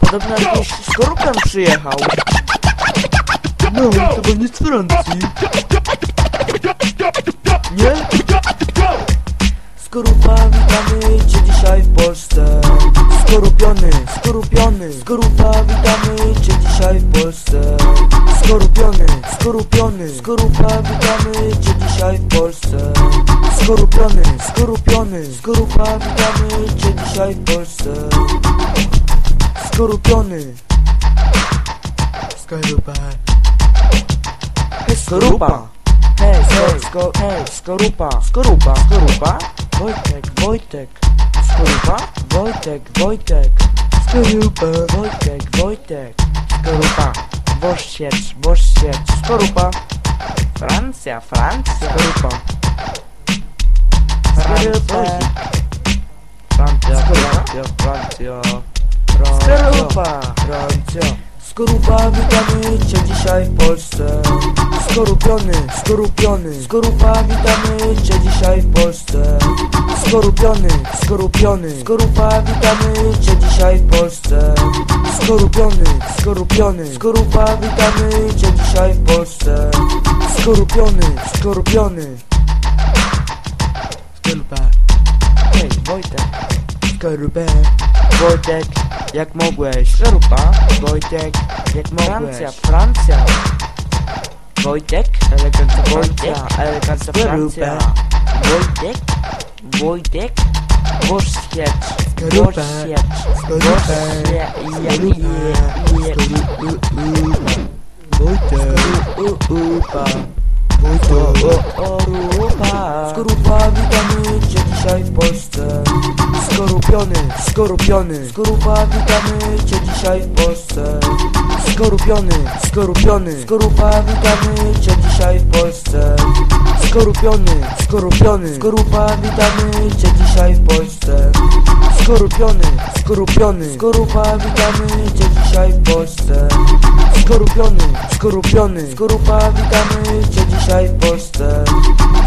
Podobno jakiś skorupem przyjechał. No, to pewnie z Francji. Nie? Skorupa, witamy cię dzisiaj w Polsce Skorupiony, skorupiony Skorupa, witamy cię dzisiaj w Polsce Skorupiony, skorupiony Skorupa, witamy cię dzisiaj w Polsce. Skorupiony, skorupiony Skorupa, witamy cię dzisiaj w Polsce. Skorupiony Skorupa. Hej, skorupa Hej, hej, sko, hej, skorupa Skorupa, skorupa Wojtek, Wojtek. Skorupa Wojtek, Wojtek. Skorupa Wojtek, Wojtek. Skorupa Bożsiecz, Bożsiecz Skorupa. Francja, Francja. Skorupa. Skorupa. Francja, Francja, Francja. Skorupa. Francja. Skorupa, witamy cię dzisiaj w Polsce. Skorupiony, skorupiony. Skorupa, witamy cię Skorupiony, skorupiony. Skorupa, witamy cię dzisiaj w Polsce. Skorupiony, skorupiony. Skorupa, witamy cię dzisiaj w Polsce. Skorupiony, skorupiony. Skorupa Hej, Wojtek. Skorupę. Wojtek, jak mogłeś? Skorupa. Wojtek, jak mogłeś? Francja, Francja. Wojtek, elegancja Wojtek, elegancja Francja. Wojtek, Wojtek Bożsiecz, Bożsiecz, Wojtek, Skorupa Skorupa, witamy cię dzisiaj w Polsce. Skorupiony, skorupiony. Skorupa, witamy cię dzisiaj w Polsce. Skorupiony, skorupiony. Skorupa, witamy cię dzisiaj w Polsce. Skorupiony, skorupiony. Skorupa, witamy cię dzisiaj w Polsce Skorupiony, skorupiony Skorupa, witamy cię dzisiaj w Polsce. Skorupiony, skorupiony Skorupa, witamy cię dzisiaj w Polsce.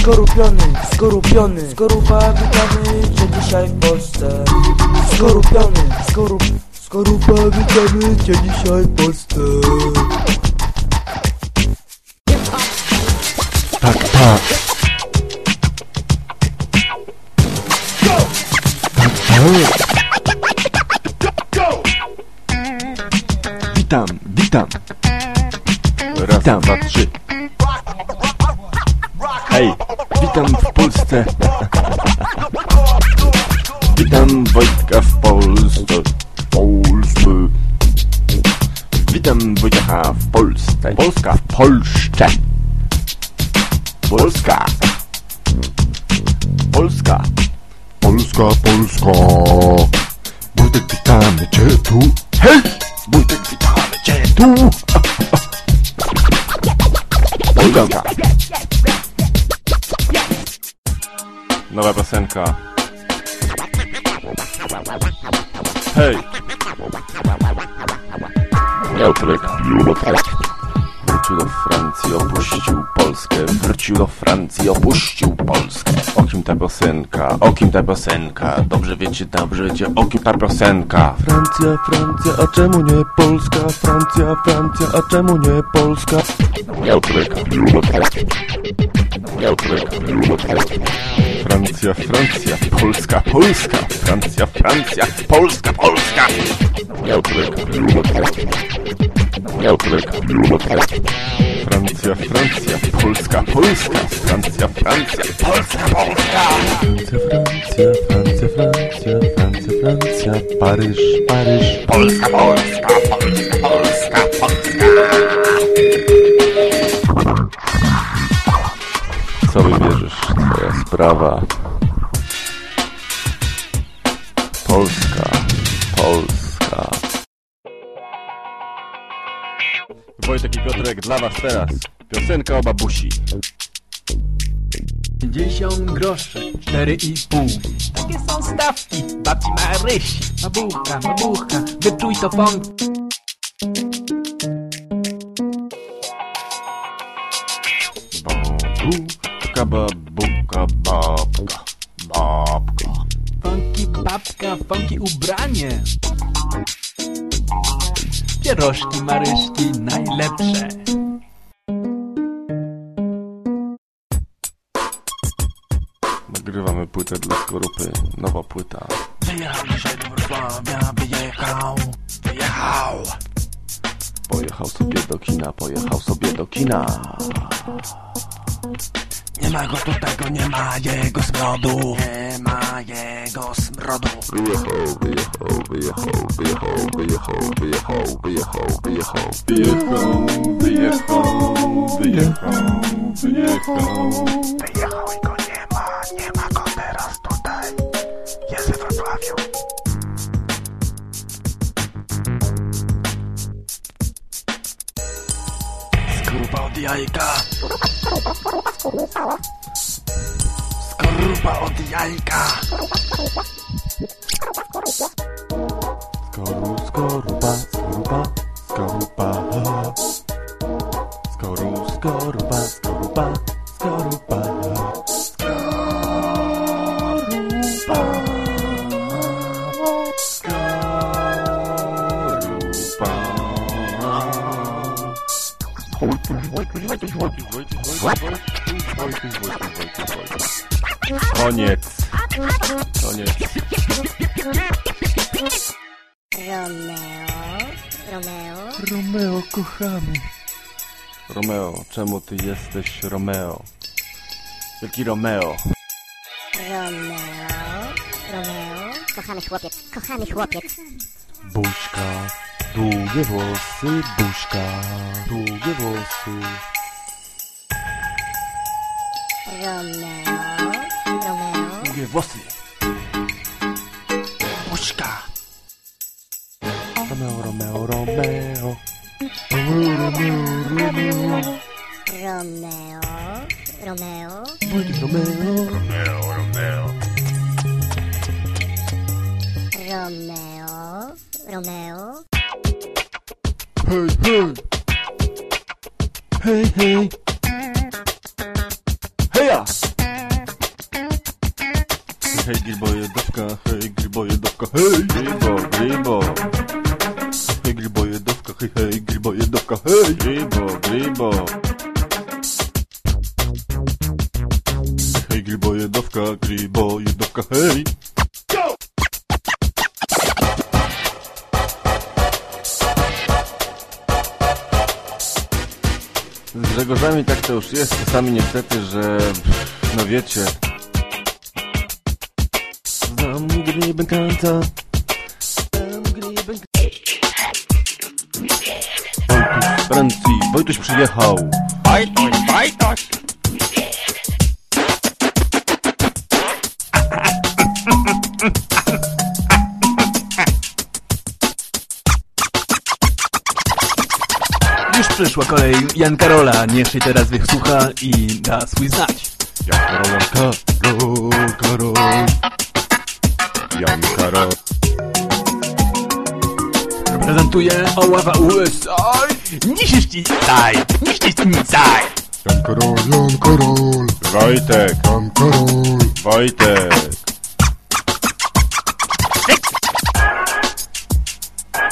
Skorupiony, skorupiony Skorupa, witamy cię dzisiaj w Polsce. Skorupiony, skorup Skorupa, witamy cię dzisiaj w Polsce. Tak, tak. Witam, witam. Raz, witam. dwa, trzy. Hej, witam w Polsce. Witam Wojtka w Polsce. W Polsce. Witam Wojtka w Polsce. Polska w Polsce. Polska. Polska. Polska, Polska. Wojtek, witamy cię tu. Hej! Wojtek, witamy cię tu. Polska. Nowa piosenka. Hej! Piotrek Wrócił do Francji, opuścił Polskę. Wrócił do Francji, opuścił Polskę. O kim ta piosenka, o kim ta piosenka? Dobrze wiecie, dobrze wiecie, o kim ta piosenka? Francja, Francja, a czemu nie Polska? Francja, Francja, a czemu nie Polska? Francja, Francja, Polska, Polska Francja, Francja, Polska, Polska Piotrek Piotrek Francja, Francja, Polska, Polska Francja, Francja, Polska, Polska Francja, Francja, Francja, Francja, Francja, Paryż, Paryż. Polska, Polska, Polska, Polska, Polska Co wybierzesz? Twoja sprawa Polska, Polska Wojtek i Piotrek dla was teraz Piosenka o babusi 50 groszy, 4,5 Takie są stawki, babci Marysi Babucha, babucha, wyczuj to funk Buka babuka babka. Babka. Funky babka, funky ubranie. Pierożki, maryszki, najlepsze. Nagrywamy płytę dla skorupy. Nowa płyta. Wyjechał dzisiaj do Wrocławia, wyjechał, wyjechał. Pojechał sobie do kina, pojechał sobie do kina. Nie ma go tutaj, go nie ma jego smrodu. Nie ma jego smrodu. Wyjechał, wyjechał, wyjechał, wyjechał, wyjechał, wyjechał, wyjechał, wyjechał. Wyjechał, wyjechał, wyjechał, wyjechał. Wyjechał i go nie ma, nie ma go teraz tutaj. Jest we Wrocławiu. Skorupa od jajka. Skorupa od jajka. Skoru, skorupa, skorupa, skorupa. Skoru, skorupa, skorupa, skorupa. Koniec. Koniec. Romeo, Romeo, Romeo, kochamy. Romeo, czemu ty jesteś Romeo? Wielki Romeo. Romeo, Romeo. Kochany chłopiec, kochany chłopiec. Buźka, długie włosy, buźka, długie włosy. Romeo, Romeo, Długie włosy. Romeo, Romeo, Romeo. Romeo, Romeo, Romeo. Romeo, Romeo, Wojtek Romeo. Romeo, Romeo. Hej, hej. Hej, hej. Heja! Hej, grillboje, dawka, hej, grillboje, dawka, hej. Gribo, gribo, Hej, grillboje, dawka, hej, hej, grillboje, dawka, hej. gribo, gribo. Hej, grillboje, dawka, grillboje, dawka, hej. Z Grzegorzami tak to już jest czasami niestety, że no wiecie, Znam gribękanta. Znam Wojtuś Francji, Wojtuś przyjechał. Już przyszła kolej Jan Karola, niech się teraz wysłucha i da swój znać. Jan Karol, Karol, Karol. Jan Karol. Prezentuje Oława USA. Niż taj, niż taj. Jan Karol, Jan Karol. Wojtek, Jan Karol. Wojtek.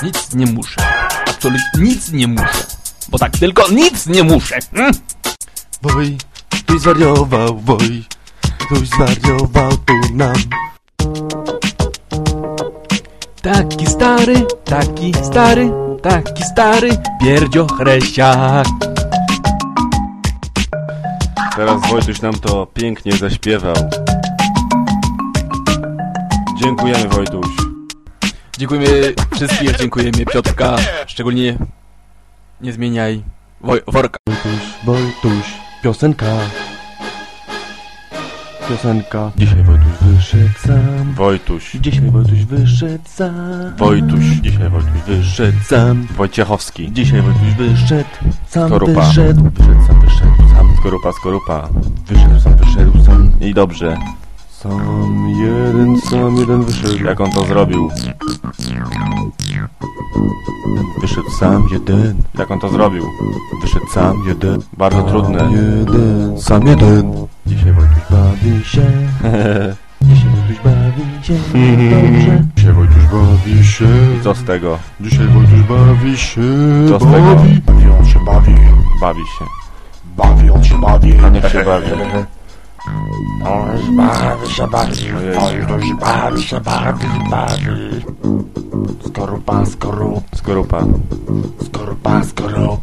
Nic nie muszę. Absolutnie nic nie muszę. Bo tak tylko nic nie muszę. Mm? Woj, ktoś zwariował, woj. Ktoś zwariował tu nam. Taki stary, taki stary, taki stary, pierdzio chresiak. Teraz Wojtuś nam to pięknie zaśpiewał. Dziękujemy Wojtuś. Dziękujemy wszystkich, dziękujemy Piotrka, szczególnie nie zmieniaj woj- worka. Wojtuś, Wojtuś, piosenka. Piosenka. Dzisiaj Wojtuś wyszedł sam. Wojtuś, Dzisiaj Wojtuś wyszedł sam. Wojtuś, Dzisiaj Wojtuś wyszedł sam. Wojciechowski. Dzisiaj Wojtuś wyszedł sam. Skorupa. Wyszedł, wyszedł sam, wyszedł sam. Skorupa, skorupa. Wyszedł sam, wyszedł sam. I dobrze. Sam jeden, sam jeden wyszedł. Jak on to zrobił? Wyszedł sam jeden, Jak on to zrobił? wyszedł sam jeden. Bardzo trudne. Jeden, sam jeden. Dzisiaj Wojtuś bawi się. Dzisiaj Wojtuś bawi się. Dobrze. Dzisiaj Wojtuś bawi się. Co z tego? Dzisiaj Wojtuś bawi się. Co z tego? Bawi. Bawi, on się bawi, Bawi się. bawi, on się bawi. A niech się bawi. On bawi się bawi, już bawi się bawi, bawi. Skorupa, skorup, Skorupa. skorupa, skorup.